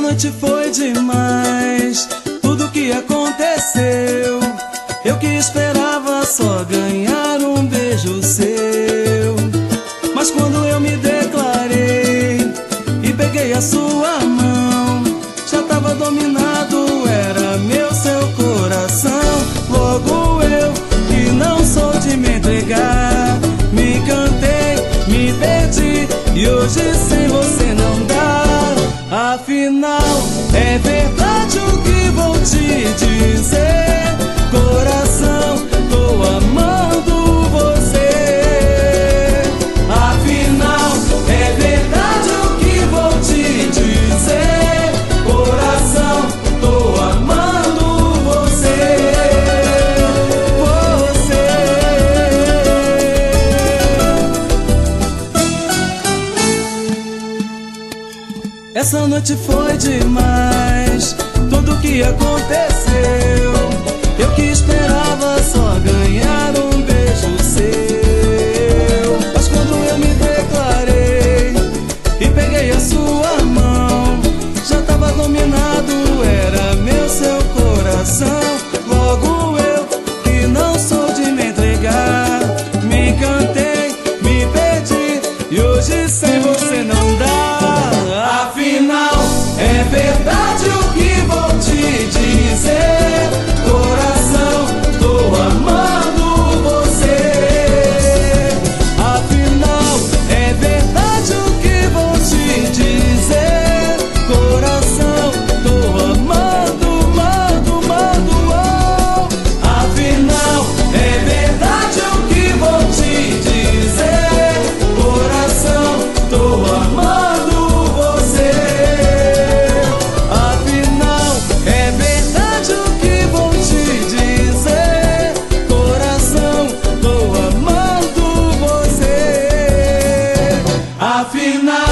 noite foi demais. Tudo que aconteceu. Eu que esperava só ganhar um beijo seu. Mas quando eu me declarei e peguei a sua mão, já tava dominado, era meu seu coração. Logo eu, que não sou de me entregar, me cantei, me perdi e hoje sem você. Afinal, é verdade Essa noite foi demais, tudo que aconteceu. Eu que esperava. é verdade. Afinal.